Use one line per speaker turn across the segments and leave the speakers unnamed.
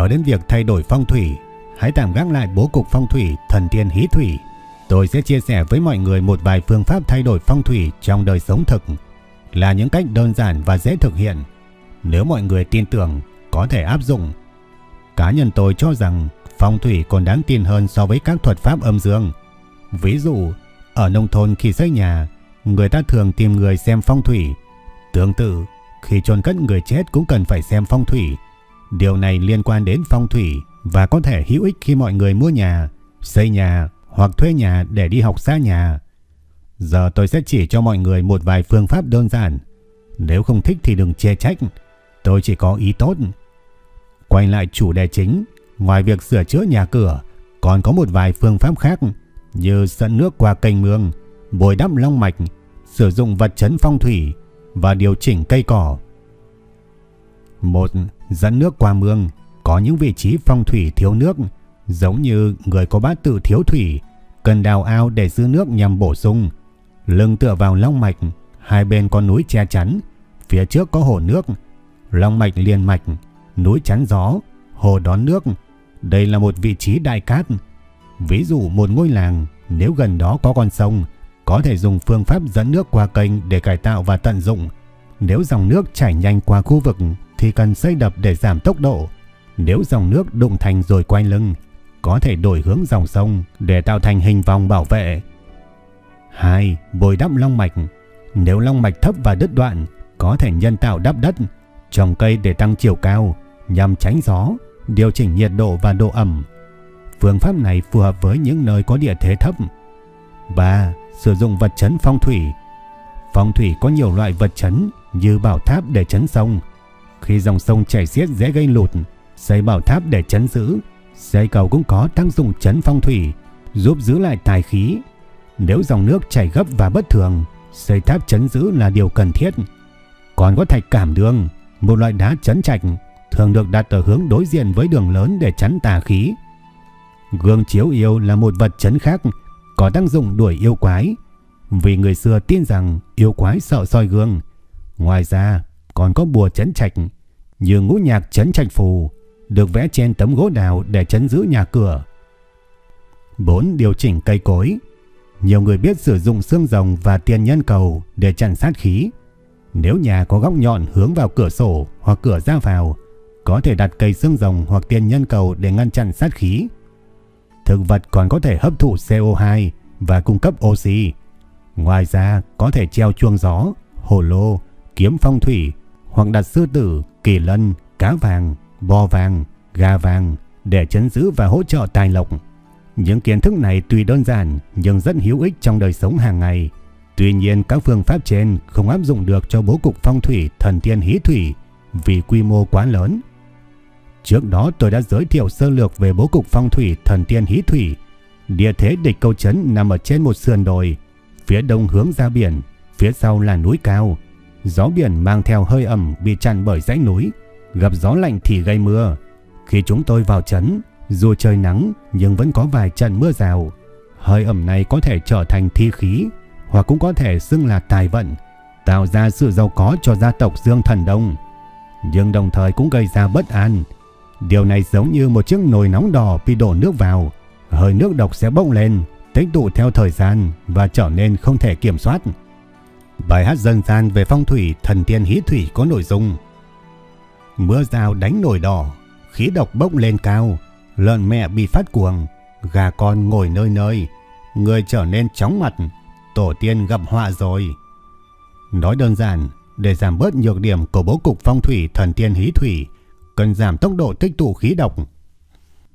Nói đến việc thay đổi phong thủy, hãy tạm gác lại bố cục phong thủy thần tiên hí thủy. Tôi sẽ chia sẻ với mọi người một vài phương pháp thay đổi phong thủy trong đời sống thực, là những cách đơn giản và dễ thực hiện. Nếu mọi người tin tưởng, có thể áp dụng. Cá nhân tôi cho rằng phong thủy còn đáng tin hơn so với các thuật pháp âm dương. Ví dụ, ở nông thôn khi xây nhà, người ta thường tìm người xem phong thủy. Tương tự, khi chôn cất người chết cũng cần phải xem phong thủy Điều này liên quan đến phong thủy và có thể hữu ích khi mọi người mua nhà, xây nhà hoặc thuê nhà để đi học xa nhà. Giờ tôi sẽ chỉ cho mọi người một vài phương pháp đơn giản. Nếu không thích thì đừng chê trách. Tôi chỉ có ý tốt. Quay lại chủ đề chính, ngoài việc sửa chữa nhà cửa, còn có một vài phương pháp khác như dẫn nước qua kênh mương, bồi đắp long mạch, sử dụng vật chấn phong thủy và điều chỉnh cây cỏ. Một dẫn nước qua mương, có những vị trí phong thủy thiếu nước, giống như người có bát tự thiếu thủy, cần đào ao để giữ nước nhằm bổ sung. Lưng tựa vào long mạch, hai bên có núi che chắn, phía trước có hồ nước, long mạch liền mạch, núi chắn gió, hồ đón nước. Đây là một vị trí đại cát. Ví dụ một ngôi làng, nếu gần đó có con sông, có thể dùng phương pháp dẫn nước qua kênh để cải tạo và tận dụng. Nếu dòng nước chảy nhanh qua khu vực thì cần xây đập để giảm tốc độ. Nếu dòng nước đụng thành rồi quay lưng, có thể đổi hướng dòng sông để tạo thành hình vòng bảo vệ. 2. Bồi đắp long mạch. Nếu long mạch thấp và đứt đoạn, có thể nhân tạo đắp đất, trồng cây để tăng chiều cao, nhằm tránh gió, điều chỉnh nhiệt độ và độ ẩm. Phương pháp này phù hợp với những nơi có địa thế thấp. 3. Sử dụng vật chấn phong thủy. Phong thủy có nhiều loại vật chấn như bảo tháp để chấn sông, khi dòng sông chảy xiết dễ gây lụt, xây bảo tháp để chấn giữ, xây cầu cũng có tác dụng chấn phong thủy, giúp giữ lại tài khí. Nếu dòng nước chảy gấp và bất thường, xây tháp chấn giữ là điều cần thiết. Còn có thạch cảm đường, một loại đá chấn trạch, thường được đặt ở hướng đối diện với đường lớn để chắn tà khí. Gương chiếu yêu là một vật chấn khác, có tác dụng đuổi yêu quái, vì người xưa tin rằng yêu quái sợ soi gương. Ngoài ra, còn có bùa chấn trạch như ngũ nhạc chấn trạch phù được vẽ trên tấm gỗ đào để chấn giữ nhà cửa. 4. Điều chỉnh cây cối Nhiều người biết sử dụng xương rồng và tiền nhân cầu để chặn sát khí. Nếu nhà có góc nhọn hướng vào cửa sổ hoặc cửa ra vào, có thể đặt cây xương rồng hoặc tiền nhân cầu để ngăn chặn sát khí. Thực vật còn có thể hấp thụ CO2 và cung cấp oxy. Ngoài ra, có thể treo chuông gió, hồ lô, kiếm phong thủy hoặc đặt sư tử, kỳ lân, cá vàng, bò vàng, gà vàng để chấn giữ và hỗ trợ tài lộc. Những kiến thức này tuy đơn giản nhưng rất hữu ích trong đời sống hàng ngày. Tuy nhiên các phương pháp trên không áp dụng được cho bố cục phong thủy thần tiên hí thủy vì quy mô quá lớn. Trước đó tôi đã giới thiệu sơ lược về bố cục phong thủy thần tiên hí thủy. Địa thế địch câu chấn nằm ở trên một sườn đồi, phía đông hướng ra biển, phía sau là núi cao, Gió biển mang theo hơi ẩm bị tràn bởi dãy núi, gặp gió lạnh thì gây mưa. Khi chúng tôi vào trấn, dù trời nắng nhưng vẫn có vài trận mưa rào. Hơi ẩm này có thể trở thành thi khí hoặc cũng có thể xưng là tài vận, tạo ra sự giàu có cho gia tộc Dương Thần Đông. Nhưng đồng thời cũng gây ra bất an. Điều này giống như một chiếc nồi nóng đỏ bị đổ nước vào, hơi nước độc sẽ bốc lên, tích tụ theo thời gian và trở nên không thể kiểm soát. Bài hát dân gian về phong thủy thần tiên hí thủy có nội dung Mưa rào đánh nổi đỏ, khí độc bốc lên cao, lợn mẹ bị phát cuồng, gà con ngồi nơi nơi, người trở nên chóng mặt, tổ tiên gặp họa rồi. Nói đơn giản, để giảm bớt nhược điểm của bố cục phong thủy thần tiên hí thủy, cần giảm tốc độ tích tụ khí độc.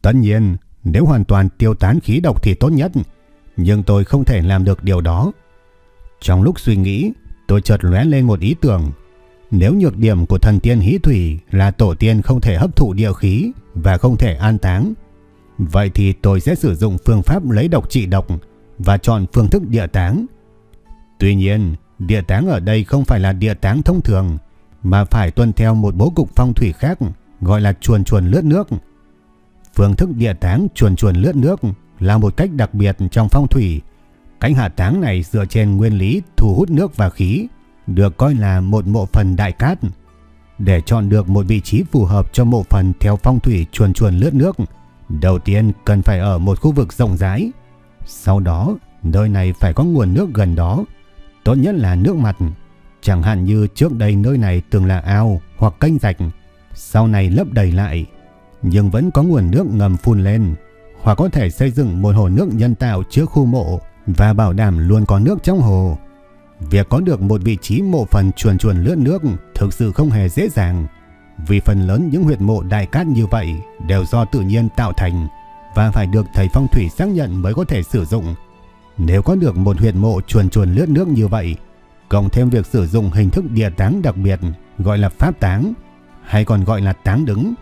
Tất nhiên, Nếu hoàn toàn tiêu tán khí độc thì tốt nhất, nhưng tôi không thể làm được điều đó. Trong lúc suy nghĩ, tôi chợt lóe lên một ý tưởng. Nếu nhược điểm của thần tiên hí thủy là tổ tiên không thể hấp thụ địa khí và không thể an táng, vậy thì tôi sẽ sử dụng phương pháp lấy độc trị độc và chọn phương thức địa táng. Tuy nhiên, địa táng ở đây không phải là địa táng thông thường, mà phải tuân theo một bố cục phong thủy khác gọi là chuồn chuồn lướt nước. Phương thức địa táng chuồn chuồn lướt nước là một cách đặc biệt trong phong thủy cánh hạ táng này dựa trên nguyên lý thu hút nước và khí, được coi là một mộ phần đại cát. Để chọn được một vị trí phù hợp cho mộ phần theo phong thủy chuồn chuồn lướt nước, đầu tiên cần phải ở một khu vực rộng rãi. Sau đó, nơi này phải có nguồn nước gần đó, tốt nhất là nước mặt. Chẳng hạn như trước đây nơi này từng là ao hoặc kênh rạch, sau này lấp đầy lại, nhưng vẫn có nguồn nước ngầm phun lên, hoặc có thể xây dựng một hồ nước nhân tạo trước khu mộ và bảo đảm luôn có nước trong hồ. Việc có được một vị trí mộ phần chuồn chuồn lướt nước thực sự không hề dễ dàng, vì phần lớn những huyệt mộ đại cát như vậy đều do tự nhiên tạo thành và phải được thầy phong thủy xác nhận mới có thể sử dụng. Nếu có được một huyệt mộ chuồn chuồn lướt nước như vậy, cộng thêm việc sử dụng hình thức địa táng đặc biệt gọi là pháp táng, hay còn gọi là táng đứng,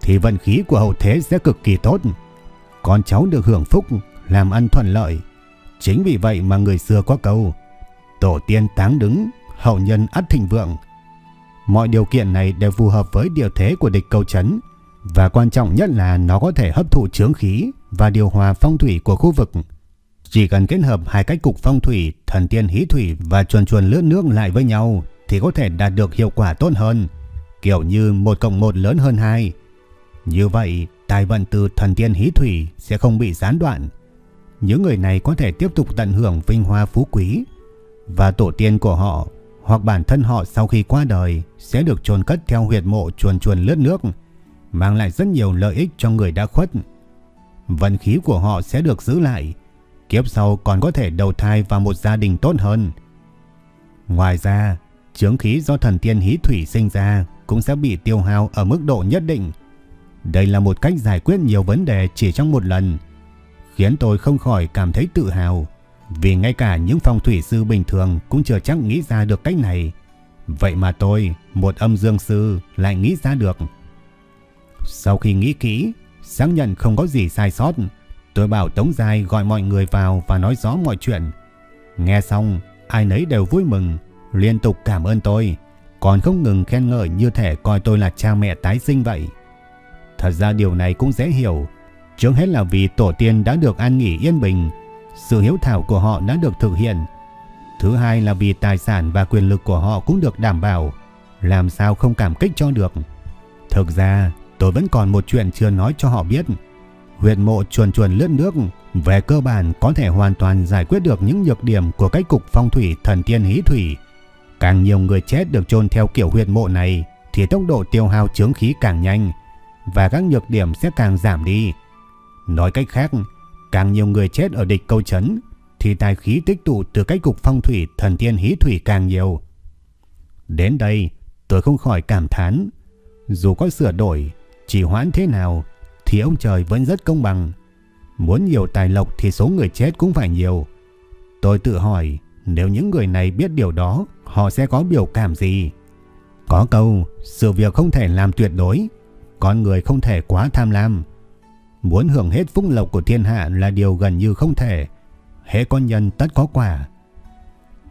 thì vận khí của hậu thế sẽ cực kỳ tốt. Con cháu được hưởng phúc, làm ăn thuận lợi. Chính vì vậy mà người xưa có câu, tổ tiên táng đứng, hậu nhân ắt thịnh vượng. Mọi điều kiện này đều phù hợp với điều thế của địch cầu chấn, và quan trọng nhất là nó có thể hấp thụ chướng khí và điều hòa phong thủy của khu vực. Chỉ cần kết hợp hai cách cục phong thủy, thần tiên hí thủy và chuồn chuồn lướt nước lại với nhau thì có thể đạt được hiệu quả tốt hơn kiểu như 1 cộng 1 lớn hơn 2. Như vậy, tài vận từ thần tiên hí thủy sẽ không bị gián đoạn. Những người này có thể tiếp tục tận hưởng vinh hoa phú quý và tổ tiên của họ hoặc bản thân họ sau khi qua đời sẽ được chôn cất theo huyệt mộ chuồn chuồn lướt nước, mang lại rất nhiều lợi ích cho người đã khuất. Vận khí của họ sẽ được giữ lại, kiếp sau còn có thể đầu thai vào một gia đình tốt hơn. Ngoài ra, chướng khí do thần tiên hí thủy sinh ra cũng sẽ bị tiêu hao ở mức độ nhất định. Đây là một cách giải quyết nhiều vấn đề chỉ trong một lần, khiến tôi không khỏi cảm thấy tự hào, vì ngay cả những phong thủy sư bình thường cũng chưa chắc nghĩ ra được cách này. Vậy mà tôi, một âm dương sư, lại nghĩ ra được. Sau khi nghĩ kỹ, xác nhận không có gì sai sót, tôi bảo Tống Giai gọi mọi người vào và nói rõ mọi chuyện. Nghe xong, ai nấy đều vui mừng, liên tục cảm ơn tôi còn không ngừng khen ngợi như thể coi tôi là cha mẹ tái sinh vậy. Thật ra điều này cũng dễ hiểu, trước hết là vì tổ tiên đã được an nghỉ yên bình, sự hiếu thảo của họ đã được thực hiện. Thứ hai là vì tài sản và quyền lực của họ cũng được đảm bảo, làm sao không cảm kích cho được. Thực ra, tôi vẫn còn một chuyện chưa nói cho họ biết. Huyệt mộ chuồn chuồn lướt nước về cơ bản có thể hoàn toàn giải quyết được những nhược điểm của cách cục phong thủy thần tiên hí thủy Càng nhiều người chết được chôn theo kiểu huyệt mộ này thì tốc độ tiêu hao chướng khí càng nhanh và các nhược điểm sẽ càng giảm đi. Nói cách khác, càng nhiều người chết ở địch câu chấn thì tài khí tích tụ từ cách cục phong thủy thần tiên hí thủy càng nhiều. Đến đây, tôi không khỏi cảm thán. Dù có sửa đổi, chỉ hoãn thế nào thì ông trời vẫn rất công bằng. Muốn nhiều tài lộc thì số người chết cũng phải nhiều. Tôi tự hỏi, nếu những người này biết điều đó họ sẽ có biểu cảm gì? Có câu, sự việc không thể làm tuyệt đối, con người không thể quá tham lam. Muốn hưởng hết phúc lộc của thiên hạ là điều gần như không thể. Hễ con nhân tất có quả.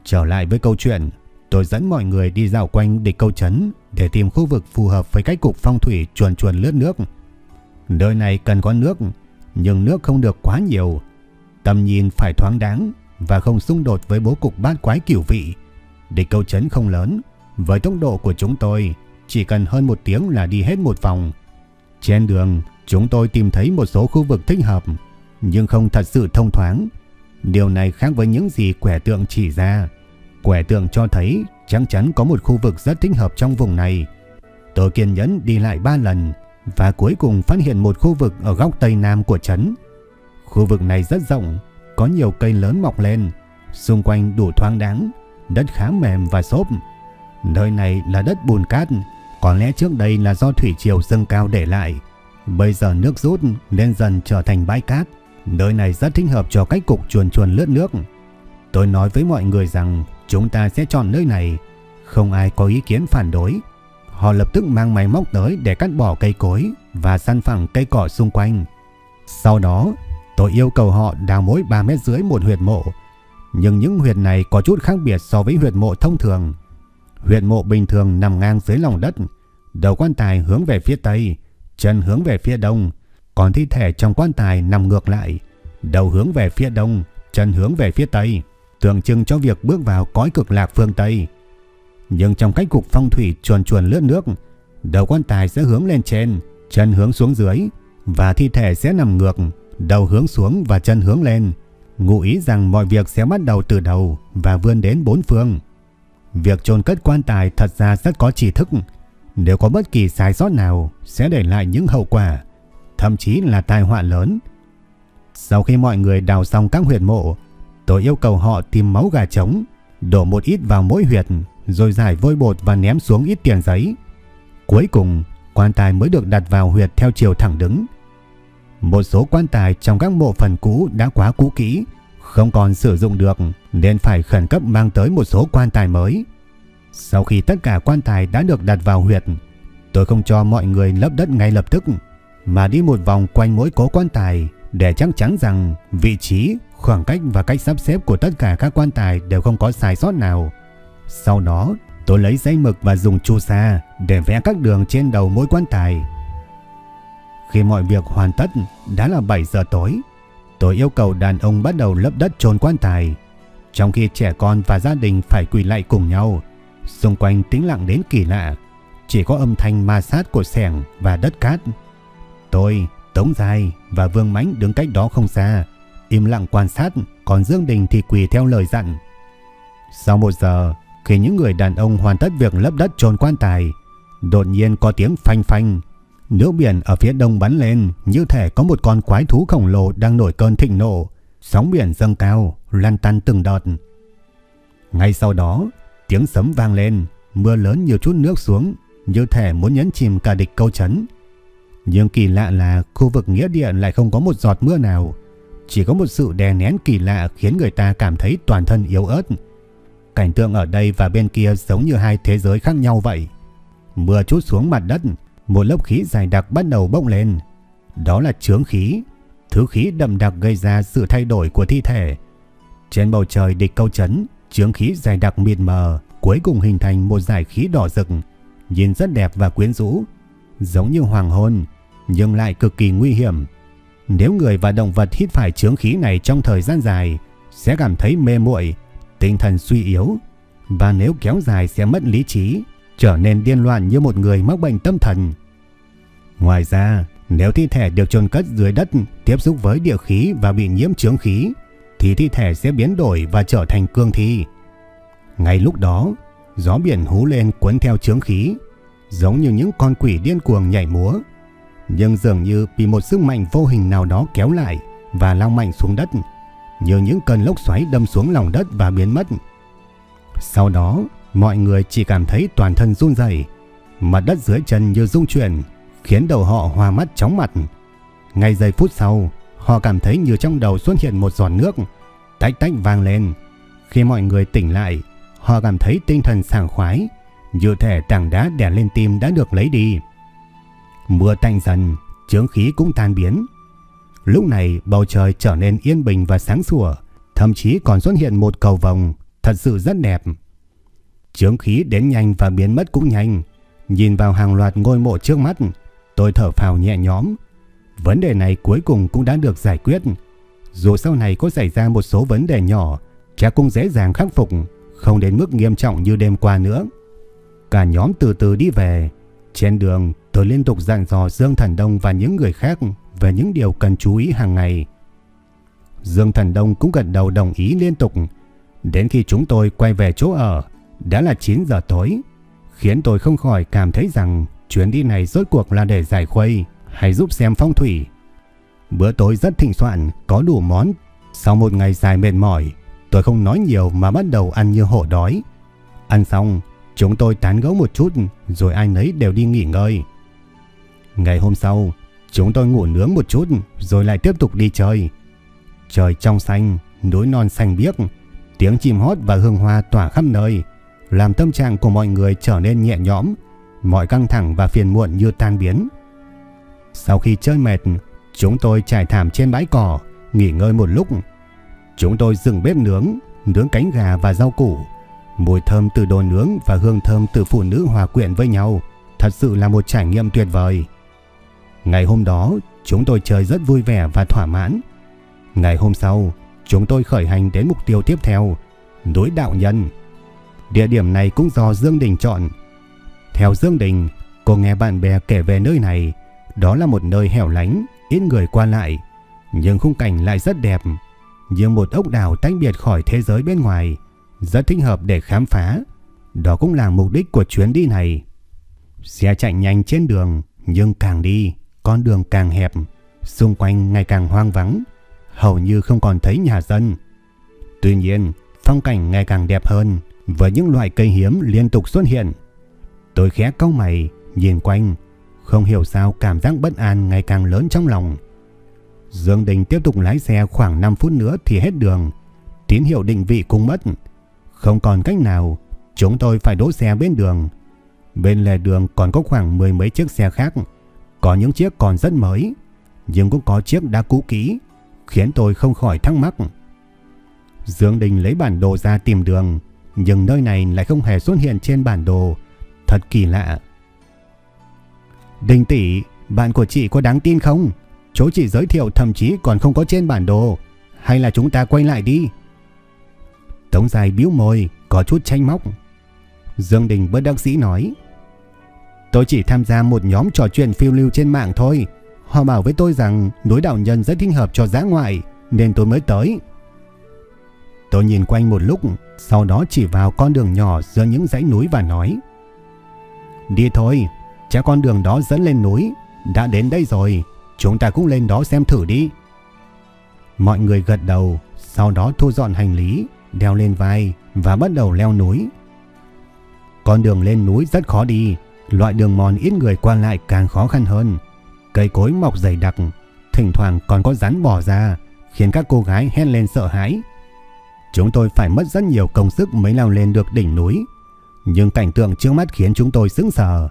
Trở lại với câu chuyện, tôi dẫn mọi người đi dạo quanh địch câu chấn để tìm khu vực phù hợp với cách cục phong thủy chuồn chuồn lướt nước. Nơi này cần có nước, nhưng nước không được quá nhiều. Tầm nhìn phải thoáng đáng và không xung đột với bố cục bát quái kiểu vị. Địch câu chấn không lớn, với tốc độ của chúng tôi, chỉ cần hơn một tiếng là đi hết một vòng. Trên đường, chúng tôi tìm thấy một số khu vực thích hợp, nhưng không thật sự thông thoáng. Điều này khác với những gì quẻ tượng chỉ ra. Quẻ tượng cho thấy chắc chắn có một khu vực rất thích hợp trong vùng này. Tôi kiên nhẫn đi lại ba lần và cuối cùng phát hiện một khu vực ở góc tây nam của trấn. Khu vực này rất rộng, có nhiều cây lớn mọc lên, xung quanh đủ thoáng đáng đất khá mềm và xốp. Nơi này là đất bùn cát, có lẽ trước đây là do thủy triều dâng cao để lại. Bây giờ nước rút nên dần trở thành bãi cát. Nơi này rất thích hợp cho cách cục chuồn chuồn lướt nước. Tôi nói với mọi người rằng chúng ta sẽ chọn nơi này. Không ai có ý kiến phản đối. Họ lập tức mang máy móc tới để cắt bỏ cây cối và săn phẳng cây cỏ xung quanh. Sau đó, tôi yêu cầu họ đào mỗi 3 mét dưới một huyệt mộ. Nhưng những huyệt này có chút khác biệt so với huyệt mộ thông thường. Huyệt mộ bình thường nằm ngang dưới lòng đất, đầu quan tài hướng về phía tây, chân hướng về phía đông, còn thi thể trong quan tài nằm ngược lại, đầu hướng về phía đông, chân hướng về phía tây, tượng trưng cho việc bước vào cõi cực lạc phương Tây. Nhưng trong cách cục phong thủy chuồn chuồn lướt nước, đầu quan tài sẽ hướng lên trên, chân hướng xuống dưới và thi thể sẽ nằm ngược, đầu hướng xuống và chân hướng lên, ngụ ý rằng mọi việc sẽ bắt đầu từ đầu và vươn đến bốn phương. Việc chôn cất quan tài thật ra rất có chỉ thức, nếu có bất kỳ sai sót nào sẽ để lại những hậu quả, thậm chí là tai họa lớn. Sau khi mọi người đào xong các huyệt mộ, tôi yêu cầu họ tìm máu gà trống, đổ một ít vào mỗi huyệt, rồi giải vôi bột và ném xuống ít tiền giấy. Cuối cùng, quan tài mới được đặt vào huyệt theo chiều thẳng đứng. Một số quan tài trong các mộ phần cũ đã quá cũ kỹ, không còn sử dụng được nên phải khẩn cấp mang tới một số quan tài mới. Sau khi tất cả quan tài đã được đặt vào huyệt, tôi không cho mọi người lấp đất ngay lập tức, mà đi một vòng quanh mỗi cố quan tài để chắc chắn rằng vị trí, khoảng cách và cách sắp xếp của tất cả các quan tài đều không có sai sót nào. Sau đó, tôi lấy giấy mực và dùng chu sa để vẽ các đường trên đầu mỗi quan tài. Khi mọi việc hoàn tất, đã là 7 giờ tối. Tôi yêu cầu đàn ông bắt đầu lấp đất chôn quan tài, trong khi trẻ con và gia đình phải quỳ lại cùng nhau Xung quanh tĩnh lặng đến kỳ lạ, chỉ có âm thanh ma sát của sẻng và đất cát. Tôi, Tống Dài và Vương Mãnh đứng cách đó không xa, im lặng quan sát, còn Dương Đình thì quỳ theo lời dặn. Sau một giờ, khi những người đàn ông hoàn tất việc lấp đất trồn quan tài, đột nhiên có tiếng phanh phanh. Nước biển ở phía đông bắn lên như thể có một con quái thú khổng lồ đang nổi cơn thịnh nộ. Sóng biển dâng cao, lan tăn từng đợt. Ngay sau đó, Tiếng sấm vang lên, mưa lớn nhiều chút nước xuống, như thể muốn nhấn chìm cả địch câu chấn. Nhưng kỳ lạ là khu vực nghĩa địa lại không có một giọt mưa nào. Chỉ có một sự đè nén kỳ lạ khiến người ta cảm thấy toàn thân yếu ớt. Cảnh tượng ở đây và bên kia giống như hai thế giới khác nhau vậy. Mưa chút xuống mặt đất, một lớp khí dài đặc bắt đầu bốc lên. Đó là chướng khí, thứ khí đậm đặc gây ra sự thay đổi của thi thể. Trên bầu trời địch câu chấn, Chướng khí dài đặc mịt mờ cuối cùng hình thành một dải khí đỏ rực, nhìn rất đẹp và quyến rũ, giống như hoàng hôn, nhưng lại cực kỳ nguy hiểm. Nếu người và động vật hít phải chướng khí này trong thời gian dài, sẽ cảm thấy mê muội, tinh thần suy yếu, và nếu kéo dài sẽ mất lý trí, trở nên điên loạn như một người mắc bệnh tâm thần. Ngoài ra, nếu thi thể được chôn cất dưới đất tiếp xúc với địa khí và bị nhiễm chướng khí, thì thi thể sẽ biến đổi và trở thành cương thi. Ngay lúc đó, gió biển hú lên cuốn theo chướng khí, giống như những con quỷ điên cuồng nhảy múa. Nhưng dường như bị một sức mạnh vô hình nào đó kéo lại và lao mạnh xuống đất, như những cơn lốc xoáy đâm xuống lòng đất và biến mất. Sau đó, mọi người chỉ cảm thấy toàn thân run rẩy, mặt đất dưới chân như rung chuyển, khiến đầu họ hoa mắt chóng mặt. Ngay giây phút sau, Họ cảm thấy như trong đầu xuất hiện một giọt nước, tách tách vang lên. Khi mọi người tỉnh lại, họ cảm thấy tinh thần sảng khoái, như thể tảng đá đè lên tim đã được lấy đi. Mưa tạnh dần, chướng khí cũng tan biến. Lúc này bầu trời trở nên yên bình và sáng sủa, thậm chí còn xuất hiện một cầu vồng, thật sự rất đẹp. Chướng khí đến nhanh và biến mất cũng nhanh. Nhìn vào hàng loạt ngôi mộ trước mắt, tôi thở phào nhẹ nhõm, Vấn đề này cuối cùng cũng đã được giải quyết. Dù sau này có xảy ra một số vấn đề nhỏ, chắc cũng dễ dàng khắc phục, không đến mức nghiêm trọng như đêm qua nữa. Cả nhóm từ từ đi về. Trên đường, tôi liên tục dặn dò Dương Thần Đông và những người khác về những điều cần chú ý hàng ngày. Dương Thần Đông cũng gật đầu đồng ý liên tục. Đến khi chúng tôi quay về chỗ ở, đã là 9 giờ tối, khiến tôi không khỏi cảm thấy rằng chuyến đi này rốt cuộc là để giải khuây hãy giúp xem phong thủy. Bữa tối rất thịnh soạn, có đủ món. Sau một ngày dài mệt mỏi, tôi không nói nhiều mà bắt đầu ăn như hổ đói. Ăn xong, chúng tôi tán gẫu một chút rồi ai nấy đều đi nghỉ ngơi. Ngày hôm sau, Chúng tôi ngủ nướng một chút rồi lại tiếp tục đi chơi. Trời trong xanh, núi non xanh biếc, tiếng chim hót và hương hoa tỏa khắp nơi, làm tâm trạng của mọi người trở nên nhẹ nhõm, mọi căng thẳng và phiền muộn như tan biến. Sau khi chơi mệt, chúng tôi trải thảm trên bãi cỏ, nghỉ ngơi một lúc. Chúng tôi dựng bếp nướng, nướng cánh gà và rau củ. Mùi thơm từ đồ nướng và hương thơm từ phụ nữ hòa quyện với nhau, thật sự là một trải nghiệm tuyệt vời. Ngày hôm đó, chúng tôi chơi rất vui vẻ và thỏa mãn. Ngày hôm sau, chúng tôi khởi hành đến mục tiêu tiếp theo, núi Đạo Nhân. Địa điểm này cũng do Dương Đình chọn. Theo Dương Đình, cô nghe bạn bè kể về nơi này, đó là một nơi hẻo lánh, ít người qua lại, nhưng khung cảnh lại rất đẹp, như một ốc đảo tách biệt khỏi thế giới bên ngoài, rất thích hợp để khám phá. Đó cũng là mục đích của chuyến đi này. Xe chạy nhanh trên đường, nhưng càng đi, con đường càng hẹp, xung quanh ngày càng hoang vắng, hầu như không còn thấy nhà dân. Tuy nhiên, phong cảnh ngày càng đẹp hơn với những loại cây hiếm liên tục xuất hiện. Tôi khẽ cau mày, nhìn quanh, không hiểu sao cảm giác bất an ngày càng lớn trong lòng. Dương Đình tiếp tục lái xe khoảng 5 phút nữa thì hết đường. Tín hiệu định vị cũng mất. Không còn cách nào, chúng tôi phải đỗ xe bên đường. Bên lề đường còn có khoảng mười mấy chiếc xe khác. Có những chiếc còn rất mới, nhưng cũng có chiếc đã cũ kỹ, khiến tôi không khỏi thắc mắc. Dương Đình lấy bản đồ ra tìm đường, nhưng nơi này lại không hề xuất hiện trên bản đồ. Thật kỳ lạ. Đình tỷ, bạn của chị có đáng tin không? Chỗ chị giới thiệu thậm chí còn không có trên bản đồ. Hay là chúng ta quay lại đi? Tống dài biếu môi, có chút tranh móc. Dương Đình bất đắc sĩ nói. Tôi chỉ tham gia một nhóm trò chuyện phiêu lưu trên mạng thôi. Họ bảo với tôi rằng núi đạo nhân rất thích hợp cho giã ngoại, nên tôi mới tới. Tôi nhìn quanh một lúc, sau đó chỉ vào con đường nhỏ giữa những dãy núi và nói. Đi thôi, chắc con đường đó dẫn lên núi, đã đến đây rồi, chúng ta cũng lên đó xem thử đi. Mọi người gật đầu, sau đó thu dọn hành lý, đeo lên vai và bắt đầu leo núi. Con đường lên núi rất khó đi, loại đường mòn ít người qua lại càng khó khăn hơn. Cây cối mọc dày đặc, thỉnh thoảng còn có rắn bỏ ra, khiến các cô gái hét lên sợ hãi. Chúng tôi phải mất rất nhiều công sức mới leo lên được đỉnh núi, nhưng cảnh tượng trước mắt khiến chúng tôi sững sờ.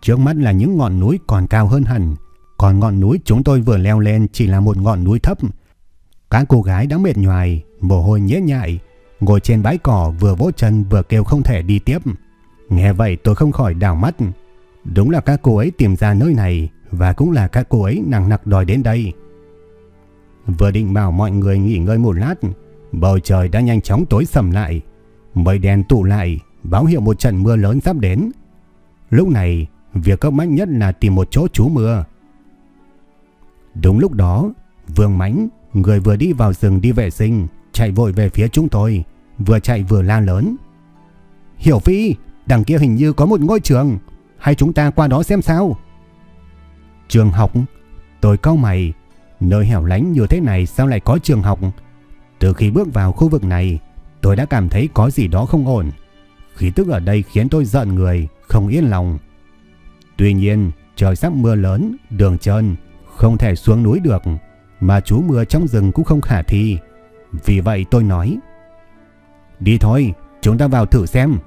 Trước mắt là những ngọn núi còn cao hơn hẳn, còn ngọn núi chúng tôi vừa leo lên chỉ là một ngọn núi thấp. Các cô gái đã mệt nhoài, mồ hôi nhễ nhại, ngồi trên bãi cỏ vừa vỗ chân vừa kêu không thể đi tiếp. Nghe vậy tôi không khỏi đảo mắt. Đúng là các cô ấy tìm ra nơi này và cũng là các cô ấy nặng nặc đòi đến đây. Vừa định bảo mọi người nghỉ ngơi một lát, bầu trời đã nhanh chóng tối sầm lại. Mây đen tụ lại, báo hiệu một trận mưa lớn sắp đến. Lúc này, việc cấp bách nhất là tìm một chỗ trú mưa. Đúng lúc đó, Vương Mãnh, người vừa đi vào rừng đi vệ sinh, chạy vội về phía chúng tôi, vừa chạy vừa la lớn. Hiểu Phi, đằng kia hình như có một ngôi trường, hay chúng ta qua đó xem sao? Trường học? Tôi cau mày, nơi hẻo lánh như thế này sao lại có trường học? Từ khi bước vào khu vực này, tôi đã cảm thấy có gì đó không ổn. Khí tức ở đây khiến tôi giận người, không yên lòng. Tuy nhiên, trời sắp mưa lớn, đường trơn, không thể xuống núi được, mà chú mưa trong rừng cũng không khả thi. Vì vậy tôi nói, đi thôi, chúng ta vào thử xem.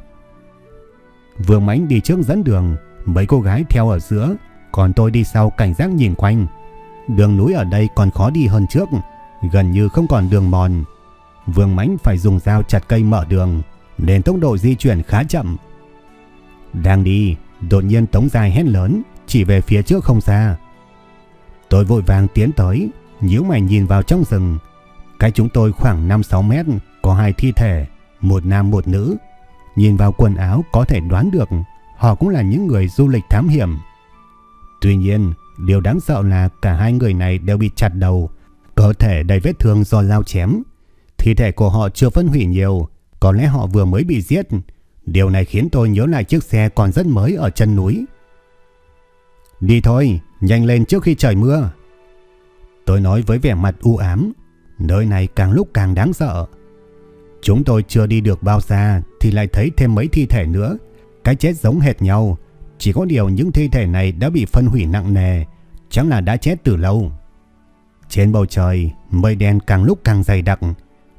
Vương Mánh đi trước dẫn đường, mấy cô gái theo ở giữa, còn tôi đi sau cảnh giác nhìn quanh. Đường núi ở đây còn khó đi hơn trước, gần như không còn đường mòn. Vương Mánh phải dùng dao chặt cây mở đường, nên tốc độ di chuyển khá chậm. Đang đi, đột nhiên Tống Dài hét lớn, chỉ về phía trước không xa. Tôi vội vàng tiến tới, nhíu mày nhìn vào trong rừng. cái chúng tôi khoảng 5-6 mét, có hai thi thể, một nam một nữ. Nhìn vào quần áo có thể đoán được họ cũng là những người du lịch thám hiểm. Tuy nhiên, điều đáng sợ là cả hai người này đều bị chặt đầu, cơ thể đầy vết thương do lao chém. Thi thể của họ chưa phân hủy nhiều, có lẽ họ vừa mới bị giết. Điều này khiến tôi nhớ lại chiếc xe còn rất mới ở chân núi. Đi thôi, nhanh lên trước khi trời mưa. Tôi nói với vẻ mặt u ám, nơi này càng lúc càng đáng sợ. Chúng tôi chưa đi được bao xa thì lại thấy thêm mấy thi thể nữa. Cái chết giống hệt nhau, chỉ có điều những thi thể này đã bị phân hủy nặng nề, Chẳng là đã chết từ lâu. Trên bầu trời, mây đen càng lúc càng dày đặc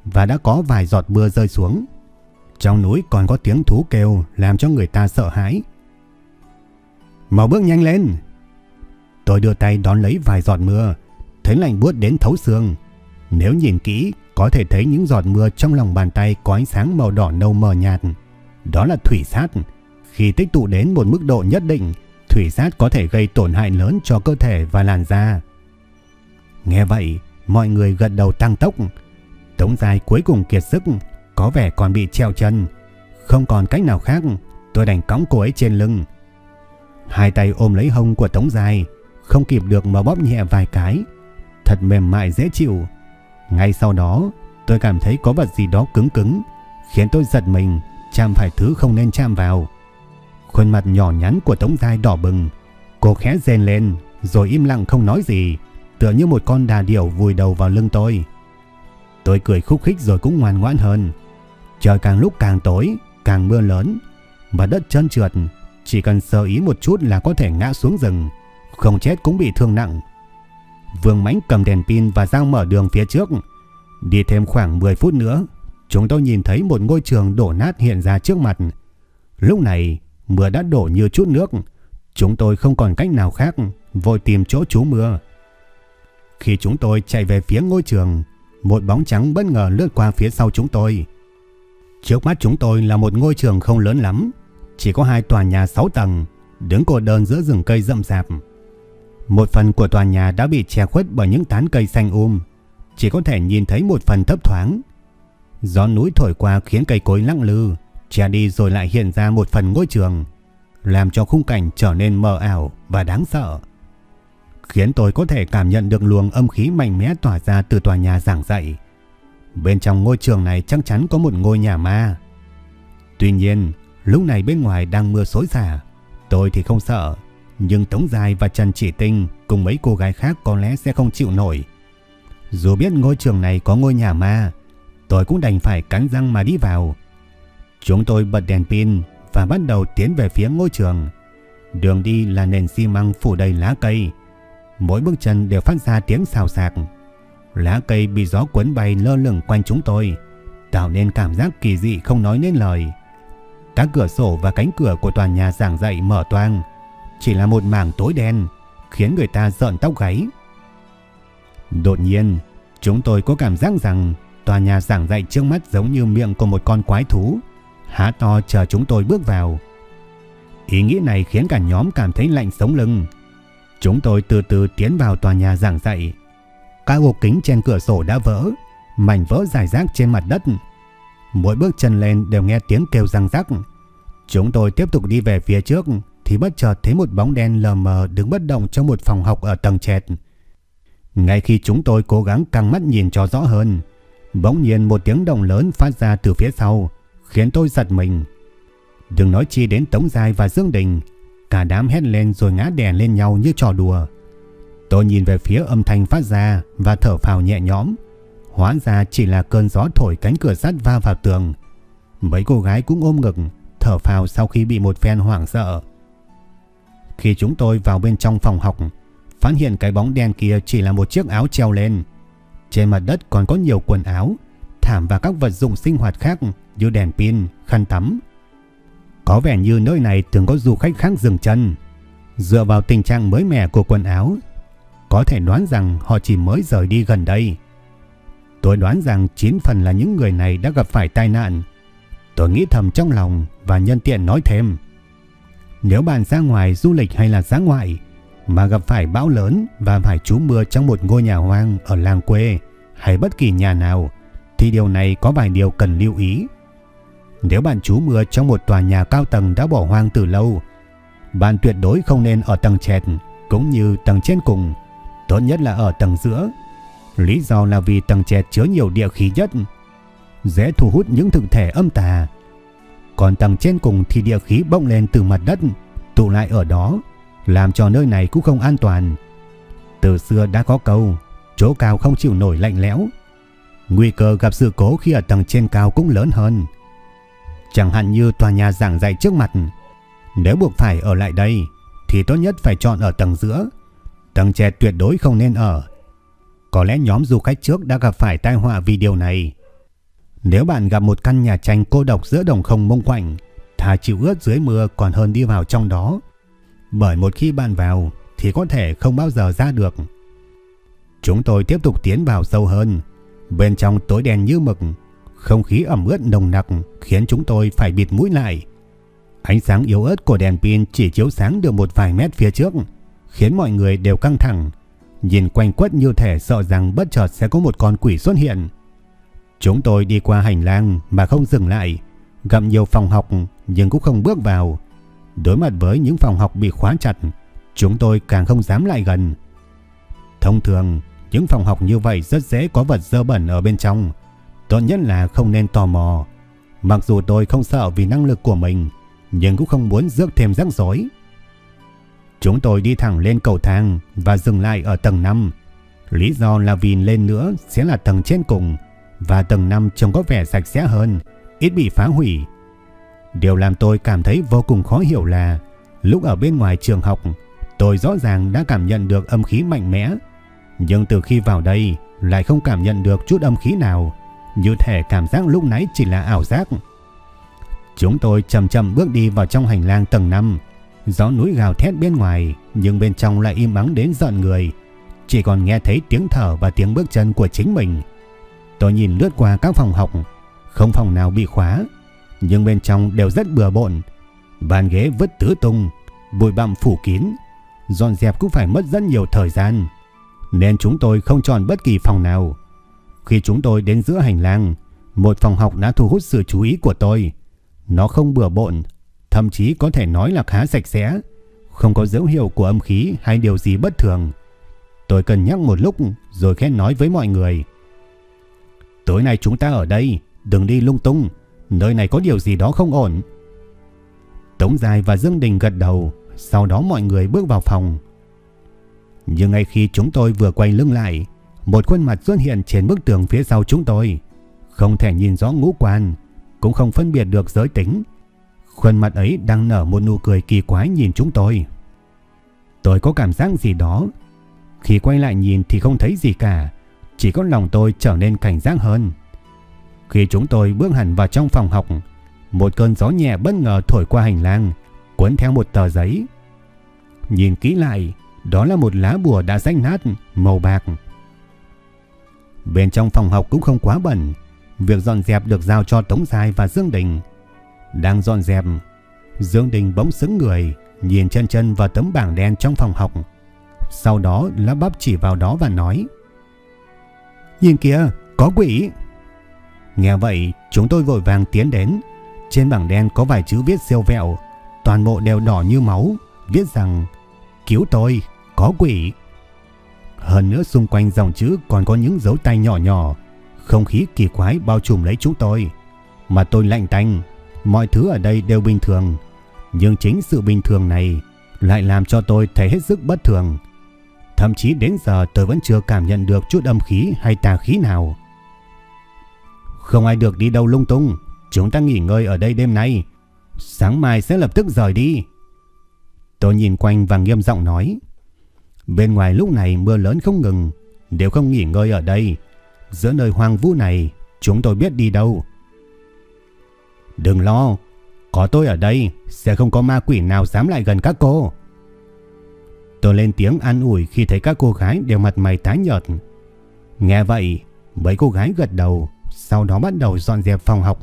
và đã có vài giọt mưa rơi xuống. Trong núi còn có tiếng thú kêu làm cho người ta sợ hãi. Mau bước nhanh lên. Tôi đưa tay đón lấy vài giọt mưa, thấy lạnh buốt đến thấu xương. Nếu nhìn kỹ, có thể thấy những giọt mưa trong lòng bàn tay có ánh sáng màu đỏ nâu mờ nhạt. Đó là thủy sát. Khi tích tụ đến một mức độ nhất định, thủy sát có thể gây tổn hại lớn cho cơ thể và làn da. Nghe vậy, mọi người gật đầu tăng tốc. Tống dài cuối cùng kiệt sức, có vẻ còn bị treo chân. Không còn cách nào khác, tôi đành cõng cô ấy trên lưng. Hai tay ôm lấy hông của Tống dài, không kịp được mà bóp nhẹ vài cái. Thật mềm mại dễ chịu. Ngay sau đó, tôi cảm thấy có vật gì đó cứng cứng, khiến tôi giật mình, chạm phải thứ không nên chạm vào. Khuôn mặt nhỏ nhắn của Tống dài đỏ bừng, cô khẽ rên lên, rồi im lặng không nói gì, tựa như một con đà điểu vùi đầu vào lưng tôi. Tôi cười khúc khích rồi cũng ngoan ngoãn hơn. Trời càng lúc càng tối, càng mưa lớn, và đất trơn trượt, chỉ cần sơ ý một chút là có thể ngã xuống rừng, không chết cũng bị thương nặng. Vương Mãnh cầm đèn pin và dao mở đường phía trước. Đi thêm khoảng 10 phút nữa, chúng tôi nhìn thấy một ngôi trường đổ nát hiện ra trước mặt. Lúc này, mưa đã đổ như chút nước. Chúng tôi không còn cách nào khác, vội tìm chỗ trú mưa. Khi chúng tôi chạy về phía ngôi trường, một bóng trắng bất ngờ lướt qua phía sau chúng tôi. Trước mắt chúng tôi là một ngôi trường không lớn lắm, chỉ có hai tòa nhà 6 tầng, đứng cô đơn giữa rừng cây rậm rạp. Một phần của tòa nhà đã bị che khuất bởi những tán cây xanh um, chỉ có thể nhìn thấy một phần thấp thoáng. Gió núi thổi qua khiến cây cối lắc lư, che đi rồi lại hiện ra một phần ngôi trường, làm cho khung cảnh trở nên mờ ảo và đáng sợ. Khiến tôi có thể cảm nhận được luồng âm khí mạnh mẽ tỏa ra từ tòa nhà giảng dạy. Bên trong ngôi trường này chắc chắn có một ngôi nhà ma. Tuy nhiên, lúc này bên ngoài đang mưa xối xả, tôi thì không sợ, nhưng Tống Dài và Trần Chỉ Tinh cùng mấy cô gái khác có lẽ sẽ không chịu nổi. Dù biết ngôi trường này có ngôi nhà ma, tôi cũng đành phải cắn răng mà đi vào. Chúng tôi bật đèn pin và bắt đầu tiến về phía ngôi trường. Đường đi là nền xi măng phủ đầy lá cây. Mỗi bước chân đều phát ra tiếng xào xạc. Lá cây bị gió cuốn bay lơ lửng quanh chúng tôi, tạo nên cảm giác kỳ dị không nói nên lời. Các cửa sổ và cánh cửa của tòa nhà giảng dạy mở toang, chỉ là một mảng tối đen, khiến người ta giận tóc gáy. Đột nhiên, chúng tôi có cảm giác rằng tòa nhà giảng dạy trước mắt giống như miệng của một con quái thú, há to chờ chúng tôi bước vào. Ý nghĩ này khiến cả nhóm cảm thấy lạnh sống lưng. Chúng tôi từ từ tiến vào tòa nhà giảng dạy. Các ô kính trên cửa sổ đã vỡ, mảnh vỡ rải rác trên mặt đất. Mỗi bước chân lên đều nghe tiếng kêu răng rắc. Chúng tôi tiếp tục đi về phía trước thì bất chợt thấy một bóng đen lờ mờ đứng bất động trong một phòng học ở tầng trệt. Ngay khi chúng tôi cố gắng căng mắt nhìn cho rõ hơn, bỗng nhiên một tiếng động lớn phát ra từ phía sau, khiến tôi giật mình. Đừng nói chi đến Tống Giai và Dương Đình, cả đám hét lên rồi ngã đè lên nhau như trò đùa. Tôi nhìn về phía âm thanh phát ra và thở phào nhẹ nhõm. Hóa ra chỉ là cơn gió thổi cánh cửa sắt va vào tường. Mấy cô gái cũng ôm ngực, thở phào sau khi bị một phen hoảng sợ. Khi chúng tôi vào bên trong phòng học, phát hiện cái bóng đen kia chỉ là một chiếc áo treo lên. Trên mặt đất còn có nhiều quần áo, thảm và các vật dụng sinh hoạt khác như đèn pin, khăn tắm. Có vẻ như nơi này từng có du khách khác dừng chân. Dựa vào tình trạng mới mẻ của quần áo, có thể đoán rằng họ chỉ mới rời đi gần đây. Tôi đoán rằng 9 phần là những người này đã gặp phải tai nạn. Tôi nghĩ thầm trong lòng và nhân tiện nói thêm. Nếu bạn ra ngoài du lịch hay là ra ngoại mà gặp phải bão lớn và phải trú mưa trong một ngôi nhà hoang ở làng quê hay bất kỳ nhà nào thì điều này có vài điều cần lưu ý. Nếu bạn trú mưa trong một tòa nhà cao tầng đã bỏ hoang từ lâu, bạn tuyệt đối không nên ở tầng trệt cũng như tầng trên cùng, tốt nhất là ở tầng giữa. Lý do là vì tầng trệt chứa nhiều địa khí nhất, dễ thu hút những thực thể âm tà còn tầng trên cùng thì địa khí bốc lên từ mặt đất, tụ lại ở đó, làm cho nơi này cũng không an toàn. Từ xưa đã có câu, chỗ cao không chịu nổi lạnh lẽo. Nguy cơ gặp sự cố khi ở tầng trên cao cũng lớn hơn. Chẳng hạn như tòa nhà giảng dạy trước mặt, nếu buộc phải ở lại đây thì tốt nhất phải chọn ở tầng giữa. Tầng trệt tuyệt đối không nên ở. Có lẽ nhóm du khách trước đã gặp phải tai họa vì điều này. Nếu bạn gặp một căn nhà tranh cô độc giữa đồng không mông quạnh, thà chịu ướt dưới mưa còn hơn đi vào trong đó. Bởi một khi bạn vào thì có thể không bao giờ ra được. Chúng tôi tiếp tục tiến vào sâu hơn. Bên trong tối đen như mực, không khí ẩm ướt nồng nặc khiến chúng tôi phải bịt mũi lại. Ánh sáng yếu ớt của đèn pin chỉ chiếu sáng được một vài mét phía trước, khiến mọi người đều căng thẳng, nhìn quanh quất như thể sợ rằng bất chợt sẽ có một con quỷ xuất hiện. Chúng tôi đi qua hành lang mà không dừng lại, gặp nhiều phòng học nhưng cũng không bước vào. Đối mặt với những phòng học bị khóa chặt, chúng tôi càng không dám lại gần. Thông thường, những phòng học như vậy rất dễ có vật dơ bẩn ở bên trong. Tốt nhất là không nên tò mò. Mặc dù tôi không sợ vì năng lực của mình, nhưng cũng không muốn rước thêm rắc rối. Chúng tôi đi thẳng lên cầu thang và dừng lại ở tầng 5. Lý do là vì lên nữa sẽ là tầng trên cùng và tầng 5 trông có vẻ sạch sẽ hơn, ít bị phá hủy. Điều làm tôi cảm thấy vô cùng khó hiểu là lúc ở bên ngoài trường học, tôi rõ ràng đã cảm nhận được âm khí mạnh mẽ, nhưng từ khi vào đây lại không cảm nhận được chút âm khí nào, như thể cảm giác lúc nãy chỉ là ảo giác. Chúng tôi chậm chậm bước đi vào trong hành lang tầng 5. Gió núi gào thét bên ngoài, nhưng bên trong lại im ắng đến giận người. Chỉ còn nghe thấy tiếng thở và tiếng bước chân của chính mình. Tôi nhìn lướt qua các phòng học, không phòng nào bị khóa, nhưng bên trong đều rất bừa bộn. Bàn ghế vứt tứ tung, bụi bặm phủ kín, dọn dẹp cũng phải mất rất nhiều thời gian. Nên chúng tôi không chọn bất kỳ phòng nào. Khi chúng tôi đến giữa hành lang, một phòng học đã thu hút sự chú ý của tôi. Nó không bừa bộn, thậm chí có thể nói là khá sạch sẽ, không có dấu hiệu của âm khí hay điều gì bất thường. Tôi cần nhắc một lúc rồi khẽ nói với mọi người. Tối nay chúng ta ở đây, đừng đi lung tung, nơi này có điều gì đó không ổn. Tống Dài và Dương Đình gật đầu, sau đó mọi người bước vào phòng. Nhưng ngay khi chúng tôi vừa quay lưng lại, một khuôn mặt xuất hiện trên bức tường phía sau chúng tôi. Không thể nhìn rõ ngũ quan, cũng không phân biệt được giới tính. Khuôn mặt ấy đang nở một nụ cười kỳ quái nhìn chúng tôi. Tôi có cảm giác gì đó. Khi quay lại nhìn thì không thấy gì cả, chỉ có lòng tôi trở nên cảnh giác hơn. Khi chúng tôi bước hẳn vào trong phòng học, một cơn gió nhẹ bất ngờ thổi qua hành lang, cuốn theo một tờ giấy. Nhìn kỹ lại, đó là một lá bùa đã rách nát, màu bạc. Bên trong phòng học cũng không quá bẩn, Việc dọn dẹp được giao cho Tống Giai và Dương Đình. Đang dọn dẹp, Dương Đình bỗng sững người, nhìn chân chân vào tấm bảng đen trong phòng học. Sau đó lắp bắp chỉ vào đó và nói. Nhìn kìa, có quỷ. Nghe vậy, chúng tôi vội vàng tiến đến. Trên bảng đen có vài chữ viết siêu vẹo, toàn bộ đều đỏ như máu, viết rằng Cứu tôi, có quỷ. Hơn nữa xung quanh dòng chữ còn có những dấu tay nhỏ nhỏ, không khí kỳ quái bao trùm lấy chúng tôi. Mà tôi lạnh tanh, mọi thứ ở đây đều bình thường. Nhưng chính sự bình thường này lại làm cho tôi thấy hết sức bất thường. Thậm chí đến giờ tôi vẫn chưa cảm nhận được chút âm khí hay tà khí nào. Không ai được đi đâu lung tung. Chúng ta nghỉ ngơi ở đây đêm nay. Sáng mai sẽ lập tức rời đi. Tôi nhìn quanh và nghiêm giọng nói. Bên ngoài lúc này mưa lớn không ngừng. Nếu không nghỉ ngơi ở đây, Giữa nơi hoang vu này, Chúng tôi biết đi đâu Đừng lo, Có tôi ở đây, Sẽ không có ma quỷ nào dám lại gần các cô. Tôi lên tiếng an ủi Khi thấy các cô gái đều mặt mày tái nhợt. Nghe vậy, Mấy cô gái gật đầu, Sau đó bắt đầu dọn dẹp phòng học.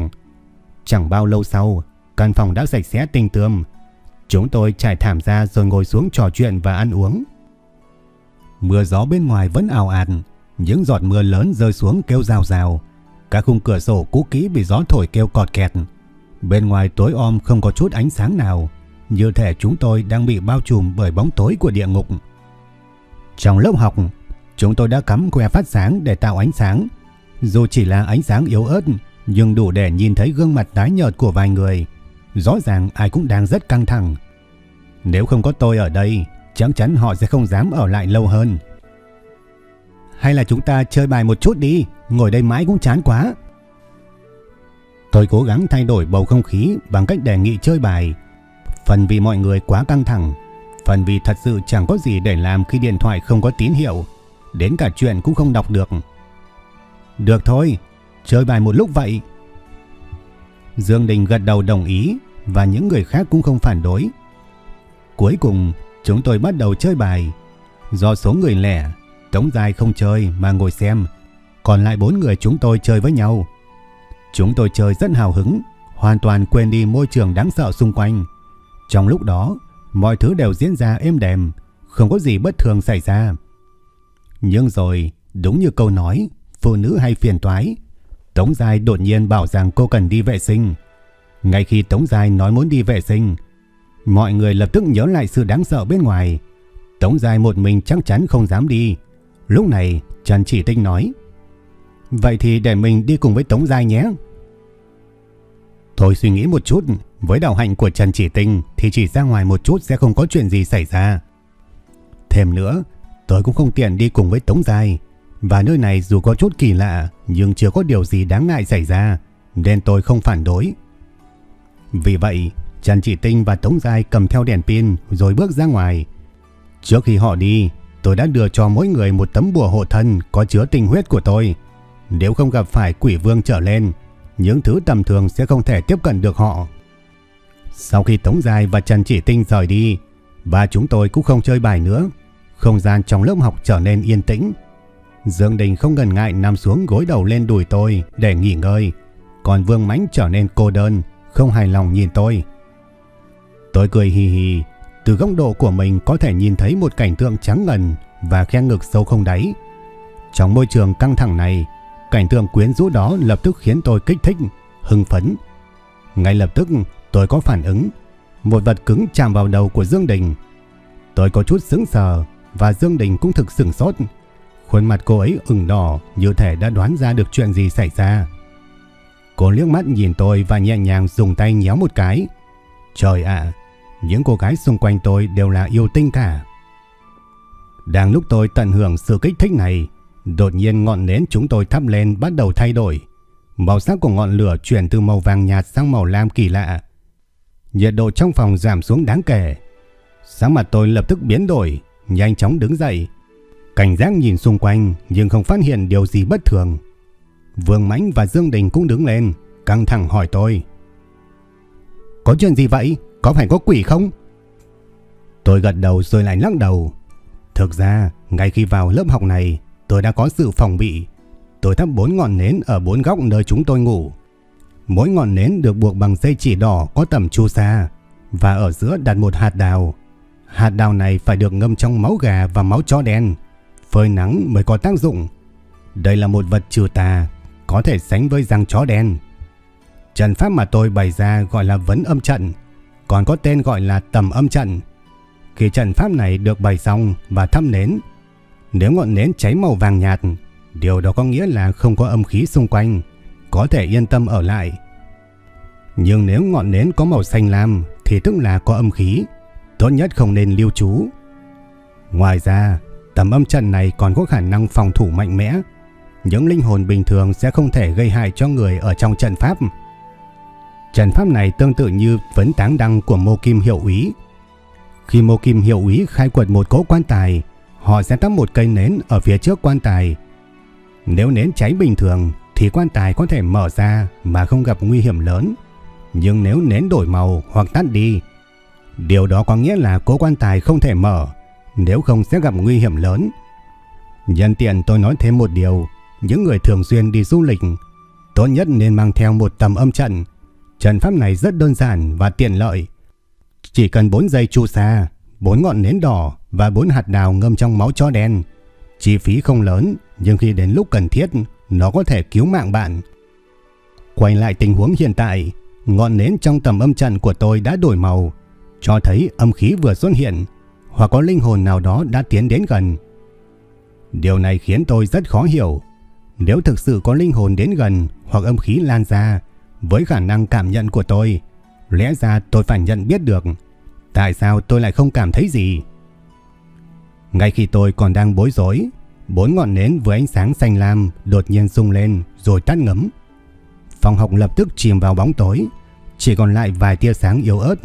Chẳng bao lâu sau, Căn phòng đã sạch sẽ tinh tươm. Chúng tôi trải thảm ra rồi ngồi xuống trò chuyện và ăn uống. Mưa gió bên ngoài vẫn ào ạt, những giọt mưa lớn rơi xuống kêu rào rào. Các khung cửa sổ cũ kỹ bị gió thổi kêu cọt kẹt. Bên ngoài tối om không có chút ánh sáng nào. Như thể chúng tôi đang bị bao trùm bởi bóng tối của địa ngục. Trong lớp học, chúng tôi đã cắm que phát sáng để tạo ánh sáng. Dù chỉ là ánh sáng yếu ớt, nhưng đủ để nhìn thấy gương mặt tái nhợt của vài người. Rõ ràng ai cũng đang rất căng thẳng. Nếu không có tôi ở đây, chắc chắn họ sẽ không dám ở lại lâu hơn. Hay là chúng ta chơi bài một chút đi Ngồi đây mãi cũng chán quá Tôi cố gắng thay đổi bầu không khí Bằng cách đề nghị chơi bài Phần vì mọi người quá căng thẳng Phần vì thật sự chẳng có gì để làm khi điện thoại không có tín hiệu, đến cả chuyện cũng không đọc được. Được thôi, chơi bài một lúc vậy. Dương Đình gật đầu đồng ý và những người khác cũng không phản đối. Cuối cùng, chúng tôi bắt đầu chơi bài. Do số người lẻ, Tống Dài không chơi mà ngồi xem, còn lại bốn người chúng tôi chơi với nhau. Chúng tôi chơi rất hào hứng, hoàn toàn quên đi môi trường đáng sợ xung quanh. Trong lúc đó, mọi thứ đều diễn ra êm đềm, không có gì bất thường xảy ra. Nhưng rồi, đúng như câu nói, phụ nữ hay phiền toái, Tống Giai đột nhiên bảo rằng cô cần đi vệ sinh. Ngay khi Tống Giai nói muốn đi vệ sinh, mọi người lập tức nhớ lại sự đáng sợ bên ngoài. Tống Giai một mình chắc chắn không dám đi. Lúc này, Trần Chỉ Tinh nói, Vậy thì để mình đi cùng với Tống Giai nhé. Tôi suy nghĩ một chút, với đạo hạnh của Trần Chỉ Tinh thì chỉ ra ngoài một chút sẽ không có chuyện gì xảy ra. Thêm nữa, tôi cũng không tiện đi cùng với Tống Giai. Và nơi này dù có chút kỳ lạ nhưng chưa có điều gì đáng ngại xảy ra nên tôi không phản đối. Vì vậy, Trần Chỉ Tinh và Tống Giai cầm theo đèn pin rồi bước ra ngoài. Trước khi họ đi, tôi đã đưa cho mỗi người một tấm bùa hộ thân có chứa tinh huyết của tôi. Nếu không gặp phải quỷ vương trở lên, những thứ tầm thường sẽ không thể tiếp cận được họ. Sau khi Tống Giai và Trần Chỉ Tinh rời đi, và chúng tôi cũng không chơi bài nữa, không gian trong lớp học trở nên yên tĩnh. Dương Đình không ngần ngại nằm xuống gối đầu lên đùi tôi để nghỉ ngơi, còn Vương Mãnh trở nên cô đơn, không hài lòng nhìn tôi. Tôi cười hì hì, từ góc độ của mình có thể nhìn thấy một cảnh tượng trắng ngần và khe ngực sâu không đáy. Trong môi trường căng thẳng này, cảnh tượng quyến rũ đó lập tức khiến tôi kích thích, hưng phấn. Ngay lập tức tôi có phản ứng, một vật cứng chạm vào đầu của Dương Đình. Tôi có chút sững sờ và Dương Đình cũng thực sửng sốt. Khuôn mặt cô ấy ửng đỏ như thể đã đoán ra được chuyện gì xảy ra. Cô liếc mắt nhìn tôi và nhẹ nhàng dùng tay nhéo một cái. Trời ạ, những cô gái xung quanh tôi đều là yêu tinh cả. Đang lúc tôi tận hưởng sự kích thích này, đột nhiên ngọn nến chúng tôi thắp lên bắt đầu thay đổi. Màu sắc của ngọn lửa chuyển từ màu vàng nhạt sang màu lam kỳ lạ. Nhiệt độ trong phòng giảm xuống đáng kể. Sáng mặt tôi lập tức biến đổi, nhanh chóng đứng dậy. Cảnh giác nhìn xung quanh nhưng không phát hiện điều gì bất thường. Vương Mãnh và Dương Đình cũng đứng lên, căng thẳng hỏi tôi. Có chuyện gì vậy? Có phải có quỷ không? Tôi gật đầu rồi lại lắc đầu. Thực ra, ngay khi vào lớp học này, tôi đã có sự phòng bị. Tôi thắp bốn ngọn nến ở bốn góc nơi chúng tôi ngủ. Mỗi ngọn nến được buộc bằng dây chỉ đỏ có tầm chu sa và ở giữa đặt một hạt đào. Hạt đào này phải được ngâm trong máu gà và máu chó đen, phơi nắng mới có tác dụng. Đây là một vật trừ tà, có thể sánh với răng chó đen. Trận pháp mà tôi bày ra gọi là vấn âm trận, còn có tên gọi là tầm âm trận. Khi trận pháp này được bày xong và thăm nến, nếu ngọn nến cháy màu vàng nhạt, điều đó có nghĩa là không có âm khí xung quanh, có thể yên tâm ở lại. Nhưng nếu ngọn nến có màu xanh lam thì tức là có âm khí, tốt nhất không nên lưu trú. Ngoài ra, tầm âm trận này còn có khả năng phòng thủ mạnh mẽ. Những linh hồn bình thường sẽ không thể gây hại cho người ở trong trận pháp. Trận pháp này tương tự như vấn táng đăng của mô kim hiệu úy. Khi mô kim hiệu úy khai quật một cỗ quan tài, họ sẽ tắp một cây nến ở phía trước quan tài. Nếu nến cháy bình thường thì quan tài có thể mở ra mà không gặp nguy hiểm lớn. Nhưng nếu nến đổi màu hoặc tắt đi, điều đó có nghĩa là cố quan tài không thể mở, nếu không sẽ gặp nguy hiểm lớn. Nhân tiện tôi nói thêm một điều, những người thường xuyên đi du lịch, tốt nhất nên mang theo một tầm âm trận. Trận pháp này rất đơn giản và tiện lợi. Chỉ cần 4 dây chu sa, bốn ngọn nến đỏ và bốn hạt đào ngâm trong máu chó đen. Chi phí không lớn, nhưng khi đến lúc cần thiết, nó có thể cứu mạng bạn. Quay lại tình huống hiện tại, ngọn nến trong tầm âm trận của tôi đã đổi màu, cho thấy âm khí vừa xuất hiện, hoặc có linh hồn nào đó đã tiến đến gần. Điều này khiến tôi rất khó hiểu. Nếu thực sự có linh hồn đến gần hoặc âm khí lan ra, với khả năng cảm nhận của tôi, lẽ ra tôi phải nhận biết được. Tại sao tôi lại không cảm thấy gì? Ngay khi tôi còn đang bối rối, bốn ngọn nến với ánh sáng xanh lam đột nhiên sung lên rồi tắt ngấm. Phòng học lập tức chìm vào bóng tối, chỉ còn lại vài tia sáng yếu ớt.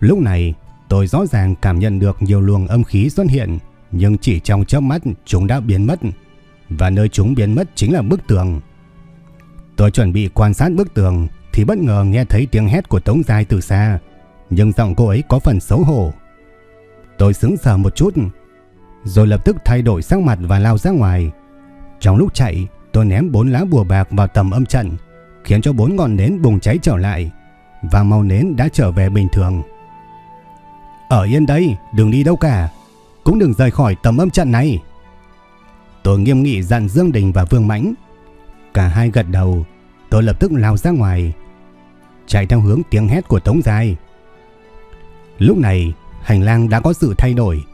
Lúc này, Tôi rõ ràng cảm nhận được nhiều luồng âm khí xuất hiện, nhưng chỉ trong chớp mắt chúng đã biến mất, và nơi chúng biến mất chính là bức tường. Tôi chuẩn bị quan sát bức tường thì bất ngờ nghe thấy tiếng hét của Tống Giai từ xa, nhưng giọng cô ấy có phần xấu hổ. Tôi sững sờ một chút, rồi lập tức thay đổi sắc mặt và lao ra ngoài. Trong lúc chạy, tôi ném bốn lá bùa bạc vào tầm âm trận, khiến cho bốn ngọn nến bùng cháy trở lại, và màu nến đã trở về bình thường. Ở yên đây, đừng đi đâu cả, cũng đừng rời khỏi tầm âm trận này. Tôi nghiêm nghị dặn Dương Đình và Vương Mãnh. Cả hai gật đầu, tôi lập tức lao ra ngoài, chạy theo hướng tiếng hét của Tống Giai. Lúc này, hành lang đã có sự thay đổi.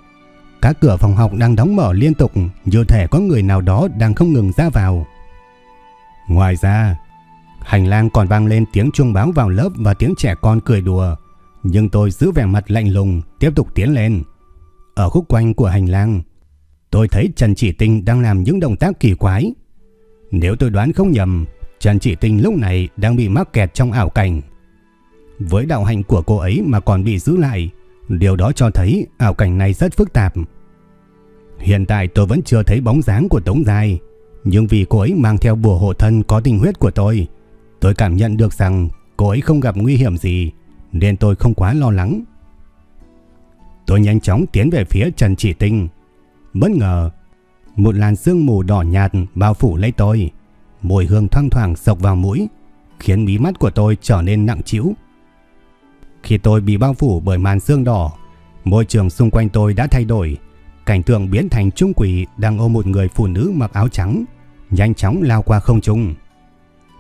Các cửa phòng học đang đóng mở liên tục như thể có người nào đó đang không ngừng ra vào. Ngoài ra, hành lang còn vang lên tiếng chuông báo vào lớp và tiếng trẻ con cười đùa. Nhưng tôi giữ vẻ mặt lạnh lùng, tiếp tục tiến lên. Ở khúc quanh của hành lang, tôi thấy Trần Chỉ Tinh đang làm những động tác kỳ quái. Nếu tôi đoán không nhầm, Trần Chỉ Tinh lúc này đang bị mắc kẹt trong ảo cảnh. Với đạo hạnh của cô ấy mà còn bị giữ lại, điều đó cho thấy ảo cảnh này rất phức tạp. Hiện tại tôi vẫn chưa thấy bóng dáng của Tống Giai, nhưng vì cô ấy mang theo bùa hộ thân có tình huyết của tôi, tôi cảm nhận được rằng cô ấy không gặp nguy hiểm gì, nên tôi không quá lo lắng. Tôi nhanh chóng tiến về phía Trần Chỉ Tinh. Bất ngờ, một làn sương mù đỏ nhạt bao phủ lấy tôi, mùi hương thoang thoảng sộc vào mũi, khiến mí mắt của tôi trở nên nặng trĩu. Khi tôi bị bao phủ bởi màn sương đỏ, môi trường xung quanh tôi đã thay đổi, cảnh tượng biến thành trung quỷ đang ôm một người phụ nữ mặc áo trắng, nhanh chóng lao qua không trung.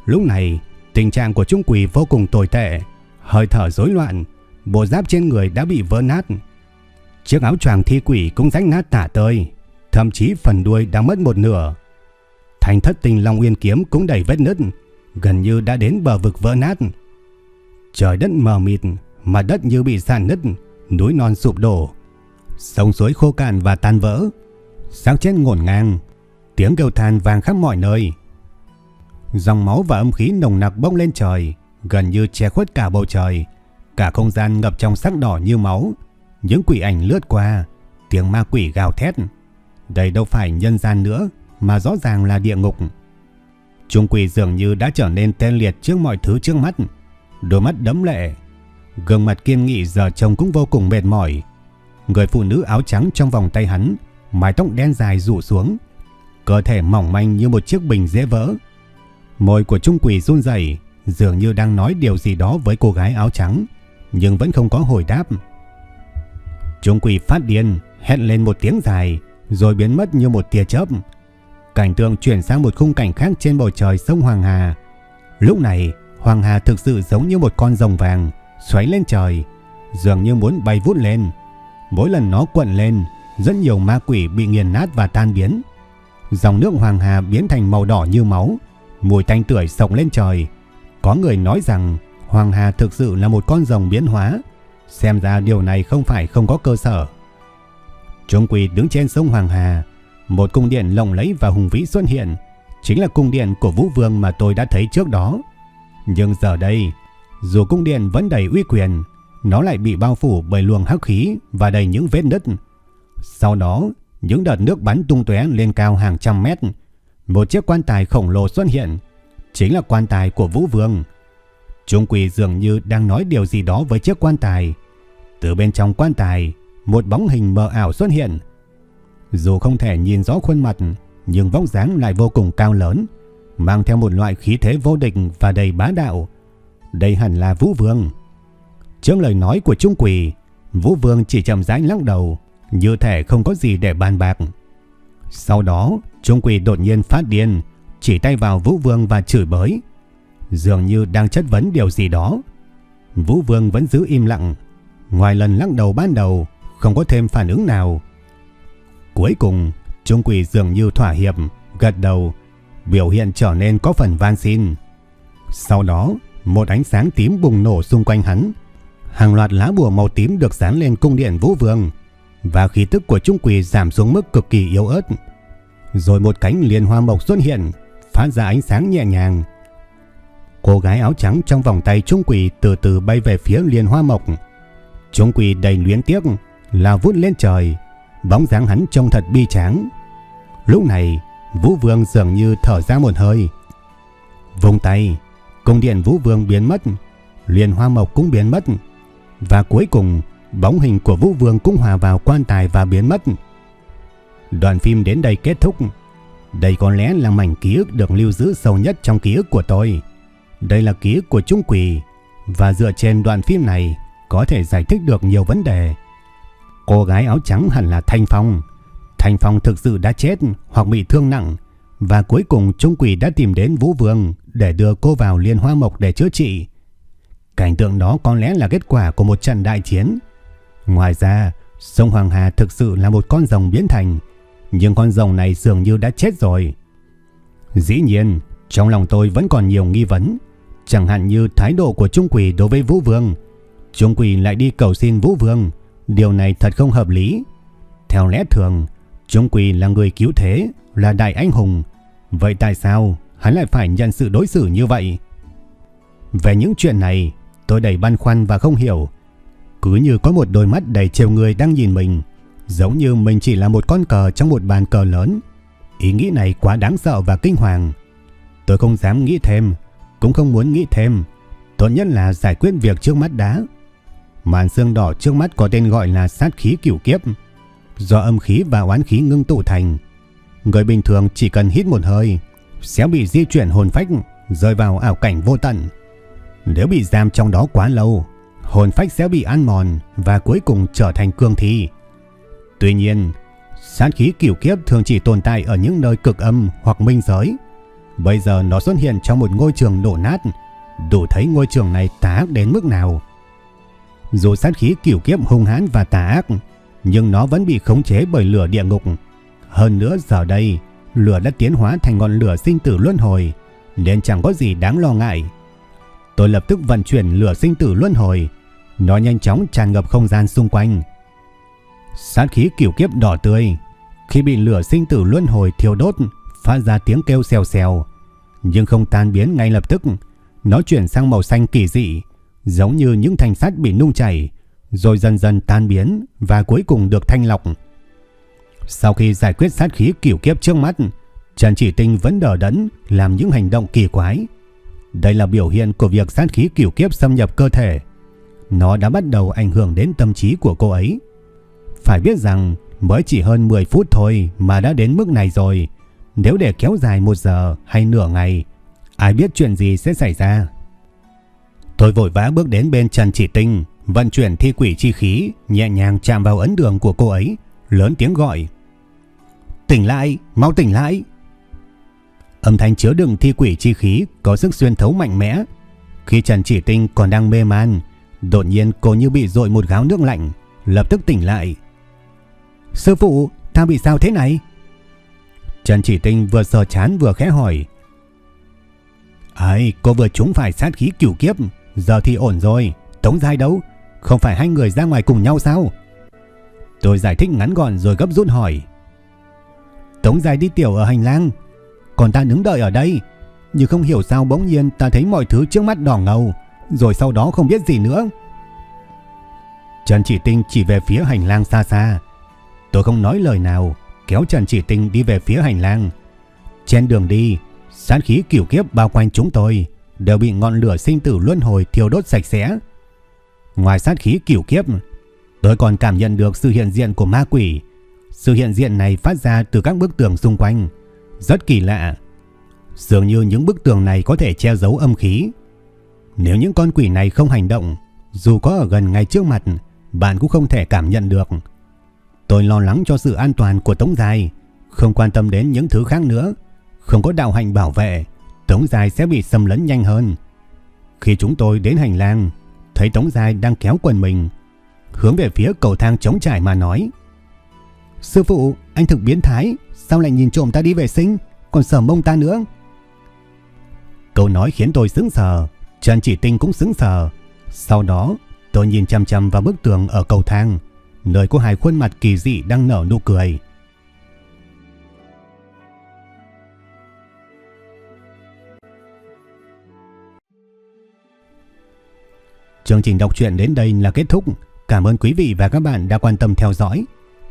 Lúc này, tình trạng của trung quỷ vô cùng tồi tệ, hơi thở rối loạn, bộ giáp trên người đã bị vỡ nát. Chiếc áo choàng thi quỷ cũng rách nát tả tơi, thậm chí phần đuôi đã mất một nửa. Thành thất tình Long Uyên kiếm cũng đầy vết nứt, gần như đã đến bờ vực vỡ nát. Trời đất mờ mịt, mặt đất như bị sàn nứt, núi non sụp đổ, sông suối khô cạn và tan vỡ, xác chết ngổn ngang, tiếng kêu than vang khắp mọi nơi. Dòng máu và âm khí nồng nặc bốc lên trời, gần như che khuất cả bầu trời, cả không gian ngập trong sắc đỏ như máu. Những quỷ ảnh lướt qua, tiếng ma quỷ gào thét. Đây đâu phải nhân gian nữa, mà rõ ràng là địa ngục. Trung quỷ dường như đã trở nên tên liệt trước mọi thứ trước mắt, đôi mắt đẫm lệ, gương mặt kiên nghị giờ trông cũng vô cùng mệt mỏi. Người phụ nữ áo trắng trong vòng tay hắn, mái tóc đen dài rủ xuống, cơ thể mỏng manh như một chiếc bình dễ vỡ. Môi của Trung quỷ run rẩy, dường như đang nói điều gì đó với cô gái áo trắng, nhưng vẫn không có hồi đáp. Trung quỷ phát điên, hét lên một tiếng dài, rồi biến mất như một tia chớp. Cảnh tượng chuyển sang một khung cảnh khác trên bầu trời sông Hoàng Hà. Lúc này, Hoàng Hà thực sự giống như một con rồng vàng, xoáy lên trời, dường như muốn bay vút lên. Mỗi lần nó quận lên, rất nhiều ma quỷ bị nghiền nát và tan biến. Dòng nước Hoàng Hà biến thành màu đỏ như máu, mùi tanh tưởi sộc lên trời. Có người nói rằng Hoàng Hà thực sự là một con rồng biến hóa, xem ra điều này không phải không có cơ sở. Trung quỷ đứng trên sông Hoàng Hà, một cung điện lộng lẫy và hùng vĩ xuất hiện, chính là cung điện của Vũ Vương mà tôi đã thấy trước đó. Nhưng giờ đây, dù cung điện vẫn đầy uy quyền, nó lại bị bao phủ bởi luồng hắc khí và đầy những vết nứt. Sau đó, những đợt nước bắn tung tóe lên cao hàng trăm mét. Một chiếc quan tài khổng lồ xuất hiện, chính là quan tài của Vũ Vương. Trung quỳ dường như đang nói điều gì đó với chiếc quan tài. Từ bên trong quan tài, một bóng hình mờ ảo xuất hiện. Dù không thể nhìn rõ khuôn mặt, nhưng vóc dáng lại vô cùng cao lớn, mang theo một loại khí thế vô địch và đầy bá đạo. Đây hẳn là Vũ Vương. Trước lời nói của Trung Quỷ, Vũ Vương chỉ chậm rãi lắc đầu, như thể không có gì để bàn bạc. Sau đó, Trung Quỷ đột nhiên phát điên, chỉ tay vào Vũ Vương và chửi bới, dường như đang chất vấn điều gì đó. Vũ Vương vẫn giữ im lặng, ngoài lần lắc đầu ban đầu, không có thêm phản ứng nào. Cuối cùng, Trung Quỷ dường như thỏa hiệp, gật đầu, biểu hiện trở nên có phần van xin. Sau đó, một ánh sáng tím bùng nổ xung quanh hắn. Hàng loạt lá bùa màu tím được dán lên cung điện Vũ Vương và khí tức của Trung Quỷ giảm xuống mức cực kỳ yếu ớt. Rồi một cánh liên hoa mộc xuất hiện, phát ra ánh sáng nhẹ nhàng. Cô gái áo trắng trong vòng tay Trung Quỷ từ từ bay về phía liên hoa mộc. Trung quỷ đầy luyến tiếc là vút lên trời, bóng dáng hắn trông thật bi tráng. Lúc này, Vũ Vương dường như thở ra một hơi. Vùng tay, cung điện Vũ Vương biến mất, liền hoa mộc cũng biến mất. Và cuối cùng, bóng hình của Vũ Vương cũng hòa vào quan tài và biến mất. Đoạn phim đến đây kết thúc. Đây có lẽ là mảnh ký ức được lưu giữ sâu nhất trong ký ức của tôi. Đây là ký ức của Trung Quỷ và dựa trên đoạn phim này có thể giải thích được nhiều vấn đề. Cô gái áo trắng hẳn là Thanh Phong. Thanh Phong thực sự đã chết hoặc bị thương nặng và cuối cùng Trung Quỷ đã tìm đến Vũ Vương để đưa cô vào Liên Hoa Mộc để chữa trị. Cảnh tượng đó có lẽ là kết quả của một trận đại chiến. Ngoài ra, sông Hoàng Hà thực sự là một con rồng biến thành, nhưng con rồng này dường như đã chết rồi. Dĩ nhiên, trong lòng tôi vẫn còn nhiều nghi vấn, chẳng hạn như thái độ của Trung Quỷ đối với Vũ Vương. Trung Quỷ lại đi cầu xin Vũ Vương, điều này thật không hợp lý. Theo lẽ thường, Trung Quỷ là người cứu thế, là đại anh hùng, vậy tại sao hắn lại phải nhận sự đối xử như vậy? Về những chuyện này, tôi đầy băn khoăn và không hiểu. Cứ như có một đôi mắt đầy trêu người đang nhìn mình, giống như mình chỉ là một con cờ trong một bàn cờ lớn. Ý nghĩ này quá đáng sợ và kinh hoàng. Tôi không dám nghĩ thêm, cũng không muốn nghĩ thêm. Tốt nhất là giải quyết việc trước mắt đã. Màn xương đỏ trước mắt có tên gọi là sát khí cửu kiếp. Do âm khí và oán khí ngưng tụ thành. Người bình thường chỉ cần hít một hơi, sẽ bị di chuyển hồn phách, rơi vào ảo cảnh vô tận. Nếu bị giam trong đó quá lâu, hồn phách sẽ bị ăn mòn và cuối cùng trở thành cương thi. Tuy nhiên, sát khí kiểu kiếp thường chỉ tồn tại ở những nơi cực âm hoặc minh giới. Bây giờ nó xuất hiện trong một ngôi trường đổ nát, đủ thấy ngôi trường này tà ác đến mức nào. Dù sát khí kiểu kiếp hung hãn và tà ác, nhưng nó vẫn bị khống chế bởi lửa địa ngục. Hơn nữa giờ đây, lửa đã tiến hóa thành ngọn lửa sinh tử luân hồi, nên chẳng có gì đáng lo ngại. Tôi lập tức vận chuyển lửa sinh tử luân hồi, nó nhanh chóng tràn ngập không gian xung quanh. Sát khí kiểu kiếp đỏ tươi, khi bị lửa sinh tử luân hồi thiêu đốt, phát ra tiếng kêu xèo xèo, nhưng không tan biến ngay lập tức, nó chuyển sang màu xanh kỳ dị, giống như những thanh sắt bị nung chảy, rồi dần dần tan biến và cuối cùng được thanh lọc. Sau khi giải quyết sát khí kiểu kiếp trước mắt, Trần Chỉ Tinh vẫn đờ đẫn làm những hành động kỳ quái. Đây là biểu hiện của việc sát khí kiểu kiếp xâm nhập cơ thể. Nó đã bắt đầu ảnh hưởng đến tâm trí của cô ấy. Phải biết rằng mới chỉ hơn 10 phút thôi mà đã đến mức này rồi. Nếu để kéo dài một giờ hay nửa ngày, ai biết chuyện gì sẽ xảy ra. Tôi vội vã bước đến bên Trần Chỉ Tinh, vận chuyển thi quỷ chi khí, nhẹ nhàng chạm vào ấn đường của cô ấy, lớn tiếng gọi. Tỉnh lại, mau tỉnh lại. Âm thanh chứa đựng thi quỷ chi khí có sức xuyên thấu mạnh mẽ. Khi Trần Chỉ Tinh còn đang mê man, đột nhiên cô như bị dội một gáo nước lạnh, lập tức tỉnh lại. Sư phụ, ta bị sao thế này? Trần Chỉ Tinh vừa sờ chán vừa khẽ hỏi. Ấy, cô vừa trúng phải sát khí cửu kiếp, giờ thì ổn rồi, Tống Giai đâu? Không phải hai người ra ngoài cùng nhau sao? Tôi giải thích ngắn gọn rồi gấp rút hỏi. Tống dài đi tiểu ở hành lang, còn ta đứng đợi ở đây. Nhưng không hiểu sao bỗng nhiên ta thấy mọi thứ trước mắt đỏ ngầu, rồi sau đó không biết gì nữa. Trần Chỉ Tinh chỉ về phía hành lang xa xa. Tôi không nói lời nào, kéo Trần Chỉ Tinh đi về phía hành lang. Trên đường đi, sát khí kiểu kiếp bao quanh chúng tôi đều bị ngọn lửa sinh tử luân hồi thiêu đốt sạch sẽ. Ngoài sát khí kiểu kiếp, tôi còn cảm nhận được sự hiện diện của ma quỷ. Sự hiện diện này phát ra từ các bức tường xung quanh, rất kỳ lạ. Dường như những bức tường này có thể che giấu âm khí. Nếu những con quỷ này không hành động, dù có ở gần ngay trước mặt, bạn cũng không thể cảm nhận được. Tôi lo lắng cho sự an toàn của Tống Dài, không quan tâm đến những thứ khác nữa. Không có đạo hành bảo vệ, Tống Dài sẽ bị xâm lấn nhanh hơn. Khi chúng tôi đến hành lang, thấy Tống Dài đang kéo quần mình, hướng về phía cầu thang trống trải mà nói. Sư phụ, anh thực biến thái, sao lại nhìn trộm ta đi vệ sinh, còn sờ mông ta nữa. Câu nói khiến tôi sững sờ, Trần Chỉ Tinh cũng sững sờ. Sau đó, tôi nhìn chăm chăm vào bức tường ở cầu thang, nơi có hai khuôn mặt kỳ dị đang nở nụ cười. Chương trình đọc truyện đến đây là kết thúc. Cảm ơn quý vị và các bạn đã quan tâm theo dõi.